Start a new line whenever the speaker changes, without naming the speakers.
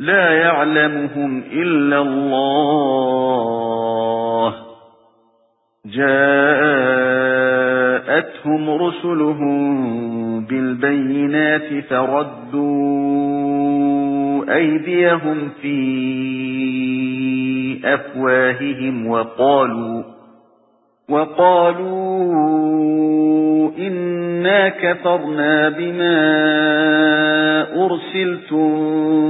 لا يعلمهم إلا الله. جاءتهم رسلهم بالبينات فردوا أيديهم في أفواههم وقالوا وقالوا إنا كفرنا بما أرسلتم